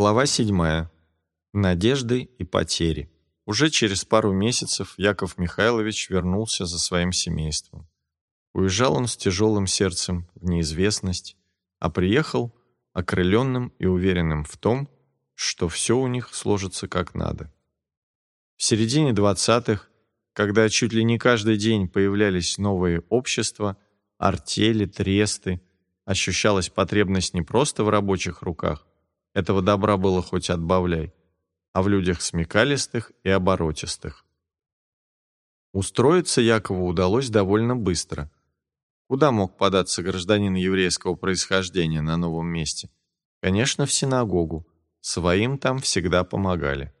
Глава 7. Надежды и потери. Уже через пару месяцев Яков Михайлович вернулся за своим семейством. Уезжал он с тяжелым сердцем в неизвестность, а приехал окрыленным и уверенным в том, что все у них сложится как надо. В середине 20-х, когда чуть ли не каждый день появлялись новые общества, артели, тресты, ощущалась потребность не просто в рабочих руках, этого добра было хоть отбавляй, а в людях смекалистых и оборотистых. Устроиться Якову удалось довольно быстро. Куда мог податься гражданин еврейского происхождения на новом месте? Конечно, в синагогу. Своим там всегда помогали.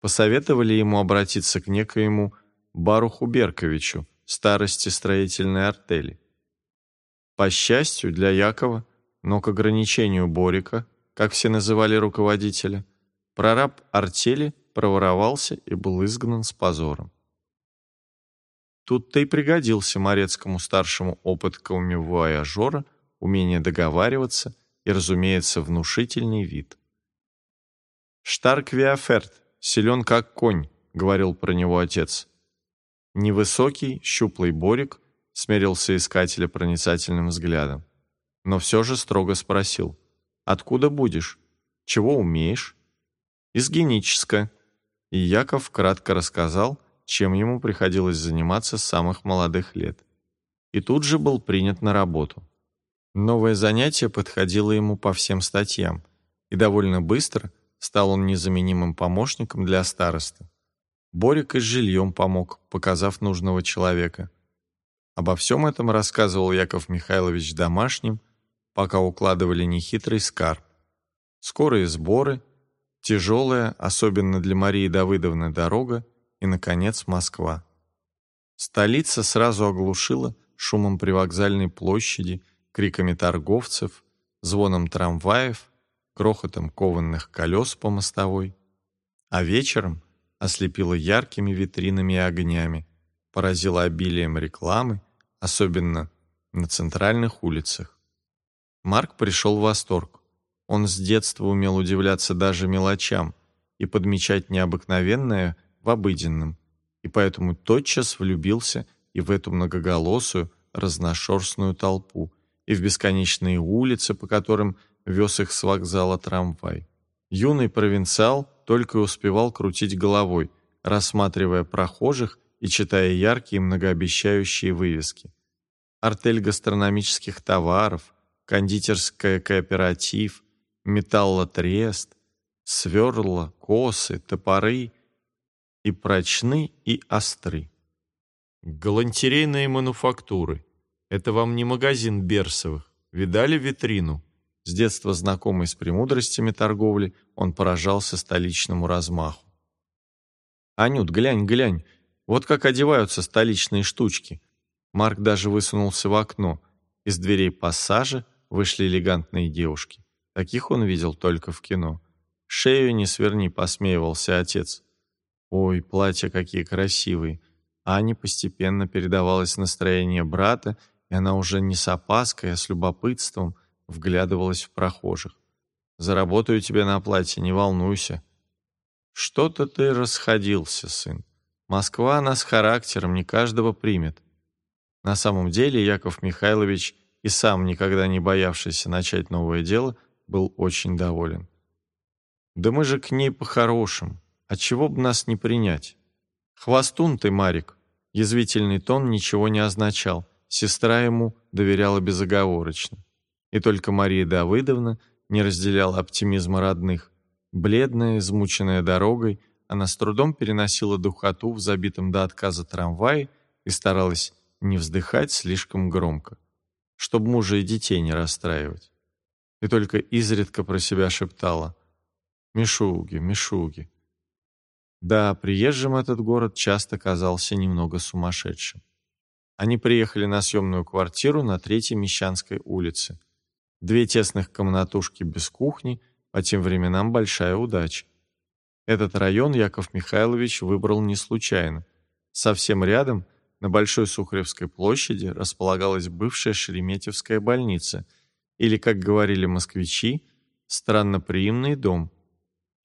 Посоветовали ему обратиться к некоему Баруху Берковичу, старости строительной артели. По счастью для Якова, но к ограничению Борика, как все называли руководителя, прораб артели проворовался и был изгнан с позором. Тут-то и пригодился Морецкому старшему опыт камевуаяжера, умение договариваться и, разумеется, внушительный вид. «Штарк Виаферт, силен как конь», — говорил про него отец. Невысокий, щуплый Борик смерился искателя проницательным взглядом, но все же строго спросил, «Откуда будешь? Чего умеешь?» «Из генического». И Яков кратко рассказал, чем ему приходилось заниматься с самых молодых лет. И тут же был принят на работу. Новое занятие подходило ему по всем статьям, и довольно быстро стал он незаменимым помощником для староста. Борик и с жильем помог, показав нужного человека. Обо всем этом рассказывал Яков Михайлович домашним, пока укладывали нехитрый скарб. Скорые сборы, тяжелая, особенно для Марии Давыдовны, дорога и, наконец, Москва. Столица сразу оглушила шумом привокзальной площади, криками торговцев, звоном трамваев, грохотом кованных колес по мостовой. А вечером ослепила яркими витринами и огнями, поразила обилием рекламы, особенно на центральных улицах. Марк пришел в восторг. Он с детства умел удивляться даже мелочам и подмечать необыкновенное в обыденном, и поэтому тотчас влюбился и в эту многоголосую, разношерстную толпу, и в бесконечные улицы, по которым вез их с вокзала трамвай. Юный провинциал только успевал крутить головой, рассматривая прохожих и читая яркие многообещающие вывески. Артель гастрономических товаров, кондитерская кооператив, металлотрест, сверла, косы, топоры — и прочны, и остры. Галантерейные мануфактуры. Это вам не магазин Берсовых. Видали витрину? С детства знакомый с премудростями торговли, он поражался столичному размаху. «Анют, глянь, глянь, вот как одеваются столичные штучки». Марк даже высунулся в окно. Из дверей пассажа вышли элегантные девушки. Таких он видел только в кино. «Шею не сверни», — посмеивался отец. Ой, платья какие красивые. Ане постепенно передавалось настроение брата, и она уже не с опаской, а с любопытством вглядывалась в прохожих. «Заработаю тебе на платье, не волнуйся». «Что-то ты расходился, сын. Москва она с характером, не каждого примет». На самом деле Яков Михайлович и сам, никогда не боявшийся начать новое дело, был очень доволен. «Да мы же к ней по-хорошему. Отчего бы нас не принять? Хвостун ты, Марик. Язвительный тон ничего не означал. Сестра ему доверяла безоговорочно. И только Мария Давыдовна не разделяла оптимизма родных. Бледная, измученная дорогой, она с трудом переносила духоту в забитом до отказа трамвае и старалась не вздыхать слишком громко, чтобы мужа и детей не расстраивать. И только изредка про себя шептала «Мишуги, Мишуги, да, приезжим этот город часто казался немного сумасшедшим. Они приехали на съемную квартиру на Третьей Мещанской улице. Две тесных комнатушки без кухни, по тем временам большая удача. Этот район Яков Михайлович выбрал не случайно. Совсем рядом, на Большой Сухаревской площади, располагалась бывшая Шереметьевская больница, или, как говорили москвичи, странноприимный дом,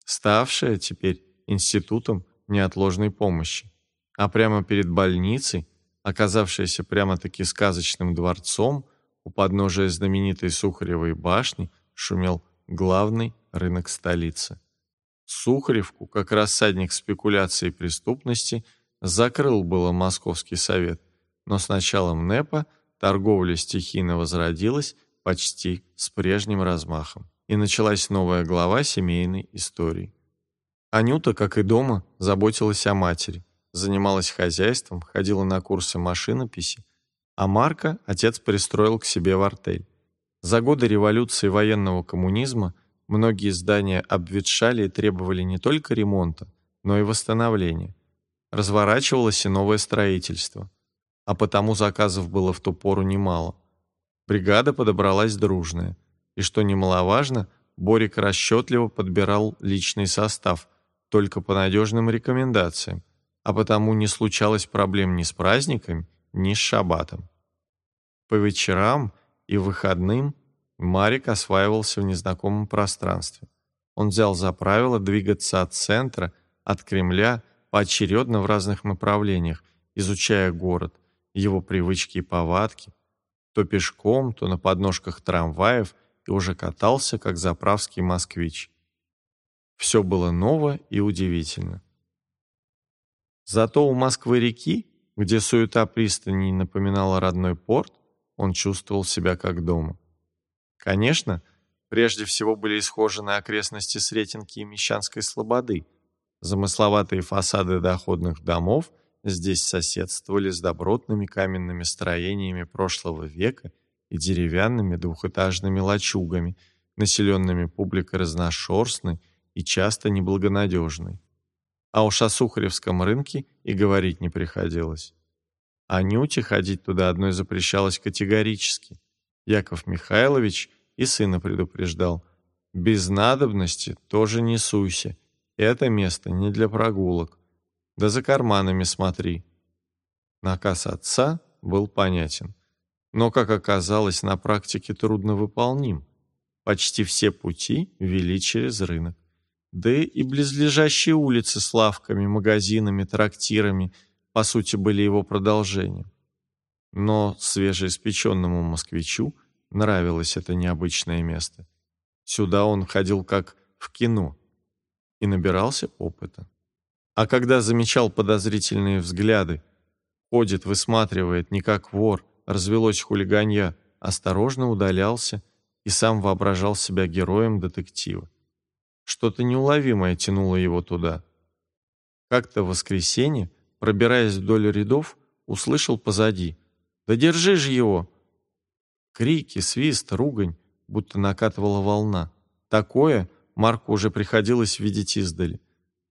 ставшее теперь институтом неотложной помощи. А прямо перед больницей, оказавшейся прямо-таки сказочным дворцом, у подножия знаменитой Сухаревой башни шумел главный рынок столицы. Сухаревку, как рассадник спекуляций и преступности, закрыл было Московский совет, но с началом НЭПа торговля стихийно возродилась почти с прежним размахом, и началась новая глава семейной истории. Анюта, как и дома, заботилась о матери, занималась хозяйством, ходила на курсы машинописи, а Марка отец пристроил к себе в артель. За годы революции военного коммунизма многие здания обветшали и требовали не только ремонта, но и восстановления. Разворачивалось и новое строительство а потому заказов было в ту пору немало. Бригада подобралась дружная, и, что немаловажно, Борик расчетливо подбирал личный состав, только по надежным рекомендациям, а потому не случалось проблем ни с праздниками, ни с шабатом. По вечерам и выходным Марик осваивался в незнакомом пространстве. Он взял за правило двигаться от центра, от Кремля, поочередно в разных направлениях, изучая город – его привычки и повадки, то пешком, то на подножках трамваев и уже катался, как заправский москвич. Все было ново и удивительно. Зато у Москвы-реки, где суета пристани напоминала родной порт, он чувствовал себя как дома. Конечно, прежде всего были исхожены окрестности Сретенки и Мещанской Слободы, замысловатые фасады доходных домов здесь соседствовали с добротными каменными строениями прошлого века и деревянными двухэтажными лачугами, населенными публикой разношерстной и часто неблагонадежной. А уж о Сухаревском рынке и говорить не приходилось. Анюте ходить туда одной запрещалось категорически. Яков Михайлович и сына предупреждал. Без надобности тоже не суйся. Это место не для прогулок. Да за карманами смотри. Наказ отца был понятен, но, как оказалось, на практике трудно выполним. Почти все пути вели через рынок. Да и близлежащие улицы с лавками, магазинами, трактирами, по сути, были его продолжением. Но свежеиспеченному москвичу нравилось это необычное место. Сюда он ходил как в кино и набирался опыта. А когда замечал подозрительные взгляды, ходит, высматривает, не как вор, развелось хулиганья, осторожно удалялся и сам воображал себя героем детектива. Что-то неуловимое тянуло его туда. Как-то в воскресенье, пробираясь вдоль рядов, услышал позади «Да держи же его!» Крики, свист, ругань, будто накатывала волна. Такое Марку уже приходилось видеть издали.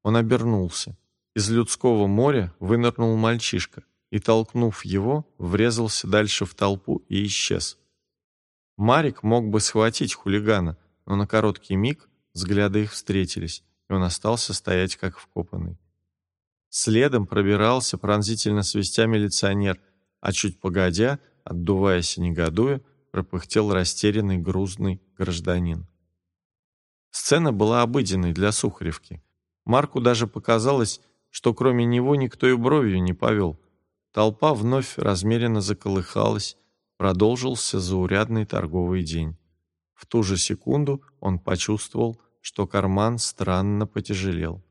Он обернулся. Из людского моря вынырнул мальчишка и, толкнув его, врезался дальше в толпу и исчез. Марик мог бы схватить хулигана, но на короткий миг взгляды их встретились, и он остался стоять как вкопанный. Следом пробирался пронзительно свистя милиционер, а чуть погодя, отдуваясь и негодуя, пропыхтел растерянный грузный гражданин. Сцена была обыденной для Сухаревки. Марку даже показалось, что кроме него никто и бровью не повел. Толпа вновь размеренно заколыхалась, продолжился заурядный торговый день. В ту же секунду он почувствовал, что карман странно потяжелел.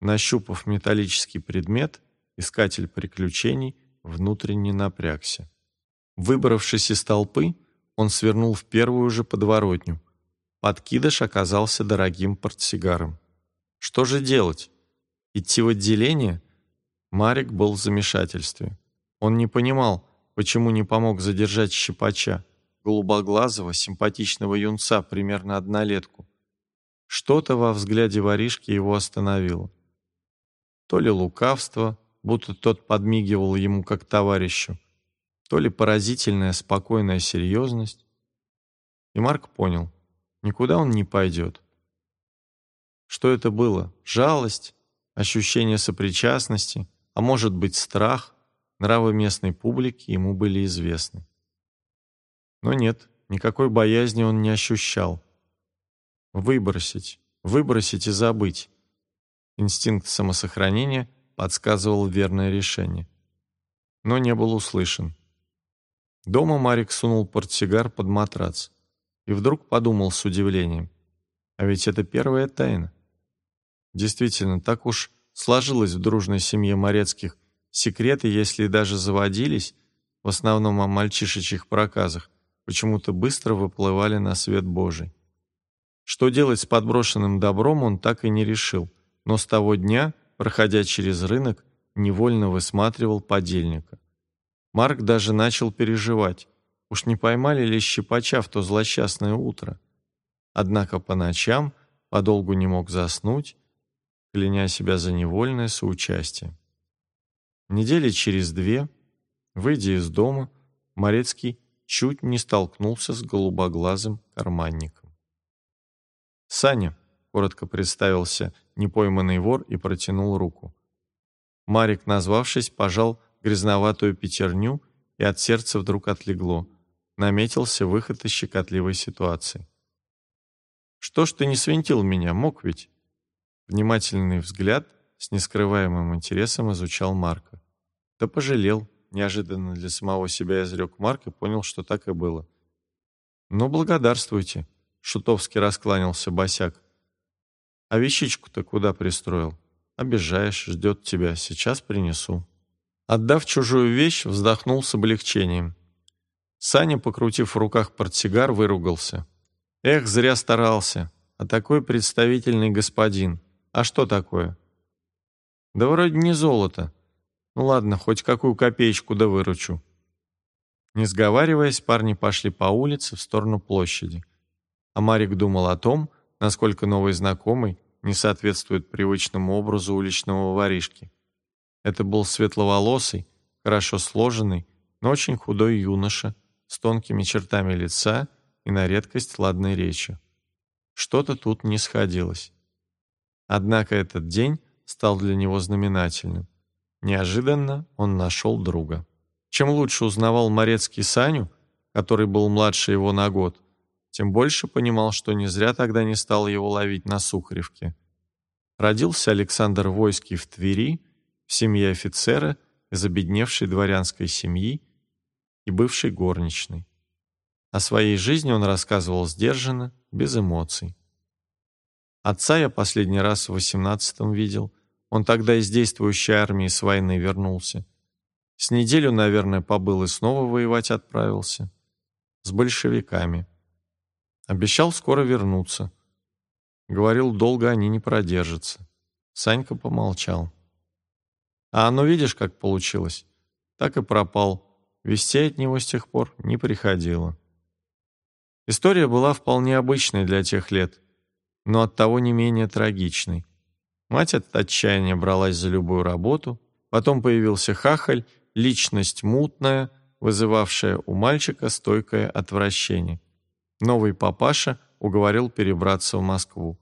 Нащупав металлический предмет, искатель приключений внутренне напрягся. Выбравшись из толпы, он свернул в первую же подворотню. Подкидыш оказался дорогим портсигаром. Что же делать? Идти в отделение? Марик был в замешательстве. Он не понимал, почему не помог задержать щипача, голубоглазого, симпатичного юнца, примерно однолетку. Что-то во взгляде воришки его остановило. То ли лукавство, будто тот подмигивал ему как товарищу, то ли поразительная спокойная серьезность. И Марк понял, никуда он не пойдет. Что это было? Жалость? Ощущение сопричастности? А может быть, страх? Нравы местной публики ему были известны. Но нет, никакой боязни он не ощущал. Выбросить, выбросить и забыть. Инстинкт самосохранения подсказывал верное решение. Но не был услышан. Дома Марик сунул портсигар под матрац и вдруг подумал с удивлением. А ведь это первая тайна. Действительно, так уж сложилось в дружной семье Морецких. Секреты, если даже заводились, в основном о мальчишечьих проказах, почему-то быстро выплывали на свет Божий. Что делать с подброшенным добром, он так и не решил, но с того дня, проходя через рынок, невольно высматривал подельника. Марк даже начал переживать, уж не поймали ли щипача в то злосчастное утро. Однако по ночам подолгу не мог заснуть, кляня себя за невольное соучастие. Недели через две, выйдя из дома, Морецкий чуть не столкнулся с голубоглазым карманником. «Саня», — коротко представился непойманный вор и протянул руку. Марик, назвавшись, пожал грязноватую пятерню, и от сердца вдруг отлегло. Наметился выход из щекотливой ситуации. «Что ж ты не свинтил меня, мог ведь?» Внимательный взгляд с нескрываемым интересом изучал Марка. «Да пожалел», — неожиданно для самого себя изрек Марк и понял, что так и было. «Ну, благодарствуйте», — шутовски раскланялся босяк. «А вещичку-то куда пристроил? Обижаешь, ждет тебя, сейчас принесу». Отдав чужую вещь, вздохнул с облегчением. Саня, покрутив в руках портсигар, выругался. «Эх, зря старался. А такой представительный господин. А что такое? Да вроде не золото. Ну ладно, хоть какую копеечку да выручу. Не сговариваясь, парни пошли по улице в сторону площади. А Марик думал о том, насколько новый знакомый не соответствует привычному образу уличного воришки. Это был светловолосый, хорошо сложенный, но очень худой юноша с тонкими чертами лица и на редкость ладной речью. Что-то тут не сходилось. Однако этот день стал для него знаменательным. Неожиданно он нашел друга. Чем лучше узнавал Морецкий Саню, который был младше его на год, тем больше понимал, что не зря тогда не стал его ловить на Сухаревке. Родился Александр Войский в Твери, в семье офицера из обедневшей дворянской семьи и бывшей горничной. О своей жизни он рассказывал сдержанно, без эмоций. Отца я последний раз в восемнадцатом видел. Он тогда из действующей армии с войны вернулся. С неделю, наверное, побыл и снова воевать отправился. С большевиками. Обещал скоро вернуться. Говорил, долго они не продержатся. Санька помолчал. А оно видишь, как получилось? Так и пропал. Вестей от него с тех пор не приходило. История была вполне обычной для тех лет но оттого не менее трагичной. Мать от отчаяния бралась за любую работу, потом появился хахаль, личность мутная, вызывавшая у мальчика стойкое отвращение. Новый папаша уговорил перебраться в Москву.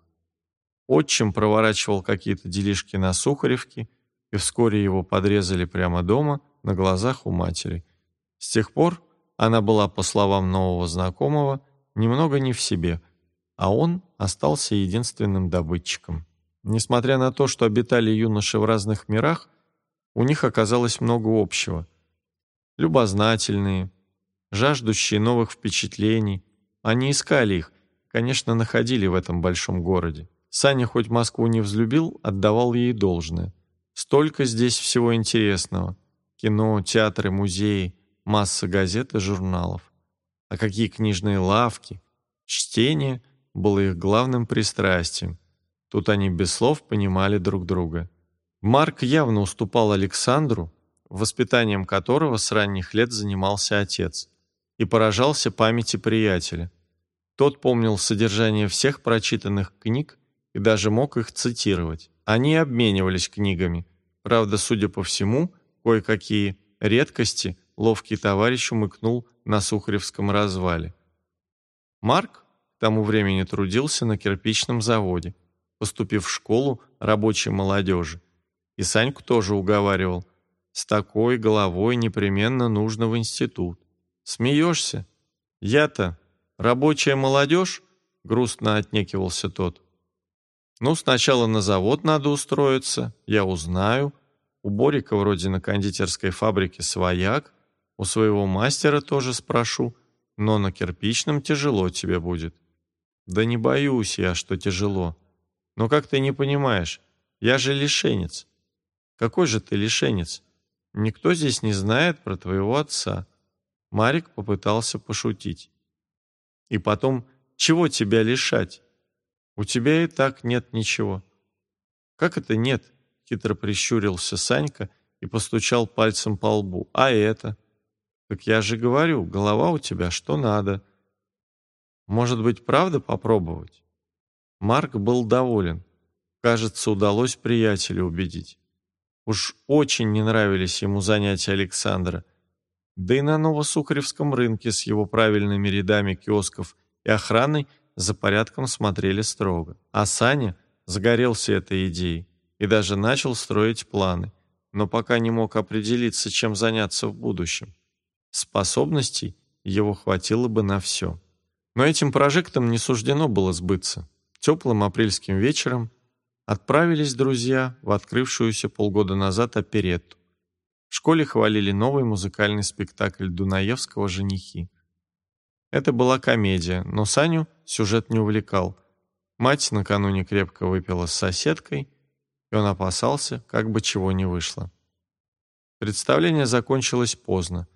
Отчим проворачивал какие-то делишки на Сухаревке, и вскоре его подрезали прямо дома, на глазах у матери. С тех пор она была, по словам нового знакомого, немного не в себе – а он остался единственным добытчиком. Несмотря на то, что обитали юноши в разных мирах, у них оказалось много общего. Любознательные, жаждущие новых впечатлений. Они искали их, конечно, находили в этом большом городе. Саня хоть Москву не взлюбил, отдавал ей должное. Столько здесь всего интересного. Кино, театры, музеи, масса газет и журналов. А какие книжные лавки, чтение — было их главным пристрастием. Тут они без слов понимали друг друга. Марк явно уступал Александру, воспитанием которого с ранних лет занимался отец, и поражался памяти приятеля. Тот помнил содержание всех прочитанных книг и даже мог их цитировать. Они обменивались книгами. Правда, судя по всему, кое-какие редкости ловкий товарищ умыкнул на Сухаревском развале. Марк тому времени трудился на кирпичном заводе, поступив в школу рабочей молодежи. И Саньку тоже уговаривал. С такой головой непременно нужно в институт. Смеешься? Я-то рабочая молодежь, — грустно отнекивался тот. «Ну, сначала на завод надо устроиться, я узнаю. У Борика вроде на кондитерской фабрике свояк, у своего мастера тоже спрошу, но на кирпичном тяжело тебе будет». «Да не боюсь я, что тяжело. Но как ты не понимаешь, я же лишенец». «Какой же ты лишенец? Никто здесь не знает про твоего отца». Марик попытался пошутить. «И потом, чего тебя лишать? У тебя и так нет ничего». «Как это нет?» — хитро прищурился Санька и постучал пальцем по лбу. «А это?» «Так я же говорю, голова у тебя что надо». «Может быть, правда попробовать?» Марк был доволен. Кажется, удалось приятеля убедить. Уж очень не нравились ему занятия Александра. Да и на Новосухаревском рынке с его правильными рядами киосков и охраной за порядком смотрели строго. А Саня загорелся этой идеей и даже начал строить планы, но пока не мог определиться, чем заняться в будущем. Способностей его хватило бы на все. Но этим прожектом не суждено было сбыться. Теплым апрельским вечером отправились друзья в открывшуюся полгода назад оперетту. В школе хвалили новый музыкальный спектакль Дунаевского «Женихи». Это была комедия, но Саню сюжет не увлекал. Мать накануне крепко выпила с соседкой, и он опасался, как бы чего не вышло. Представление закончилось поздно.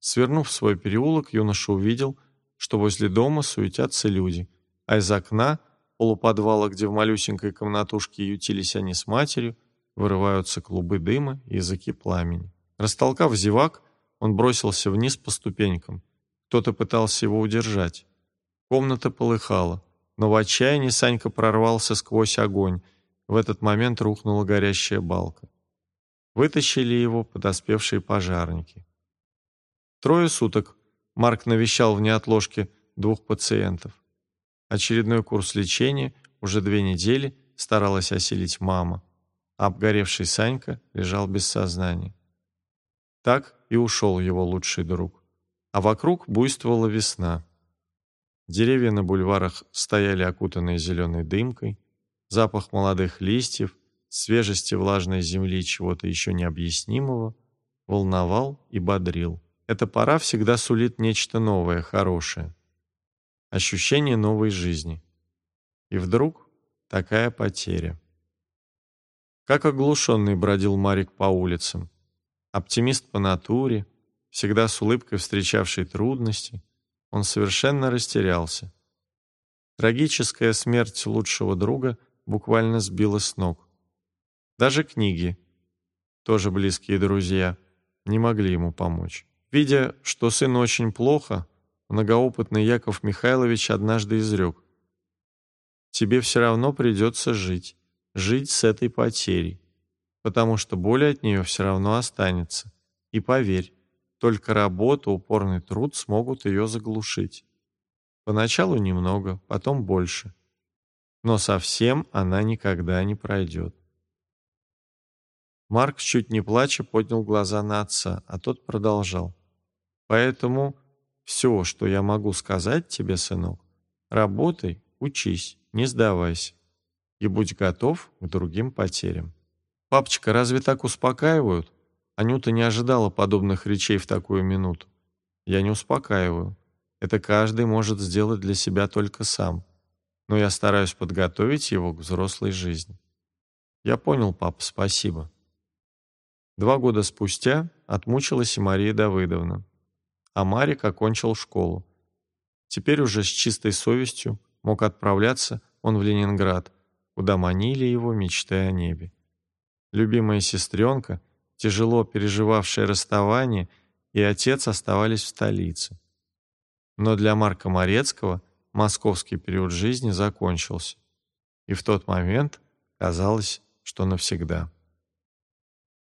Свернув в свой переулок, юноша увидел, что возле дома суетятся люди, а из окна полуподвала, где в малюсенькой комнатушке ютились они с матерью, вырываются клубы дыма и языки пламени. Растолкав зевак, он бросился вниз по ступенькам. Кто-то пытался его удержать. Комната полыхала, но в отчаянии Санька прорвался сквозь огонь. В этот момент рухнула горящая балка. Вытащили его подоспевшие пожарники. Трое суток Марк навещал в неотложке двух пациентов. Очередной курс лечения уже две недели старалась осилить мама, а обгоревший Санька лежал без сознания. Так и ушел его лучший друг а вокруг буйствовала весна. Деревья на бульварах стояли окутанные зеленой дымкой, запах молодых листьев, свежести влажной земли чего-то еще необъяснимого волновал и бодрил. Эта пора всегда сулит нечто новое, хорошее. Ощущение новой жизни. И вдруг такая потеря. Как оглушенный бродил Марик по улицам. Оптимист по натуре, всегда с улыбкой встречавший трудности, он совершенно растерялся. Трагическая смерть лучшего друга буквально сбила с ног. Даже книги, тоже близкие друзья, не могли ему помочь. Видя, что сыну очень плохо, многоопытный Яков Михайлович однажды изрек. «Тебе все равно придется жить, жить с этой потерей, потому что боль от нее все равно останется. И поверь, только работа, упорный труд смогут ее заглушить. Поначалу немного, потом больше. Но совсем она никогда не пройдет. Марк, чуть не плача, поднял глаза на отца, а тот продолжал. «Поэтому все, что я могу сказать тебе, сынок, работай, учись, не сдавайся и будь готов к другим потерям». «Папочка, разве так успокаивают?» Анюта не ожидала подобных речей в такую минуту. Я не успокаиваю. Это каждый может сделать для себя только сам. Но я стараюсь подготовить его к взрослой жизни. Я понял, папа, спасибо. Два года спустя отмучилась и Мария Давыдовна. А Марик окончил школу. Теперь уже с чистой совестью мог отправляться он в Ленинград, куда манили его мечты о небе. Любимая сестренка — тяжело переживавшая расставание, и отец оставались в столице. Но для Марка Морецкого московский период жизни закончился, и в тот момент казалось, что навсегда.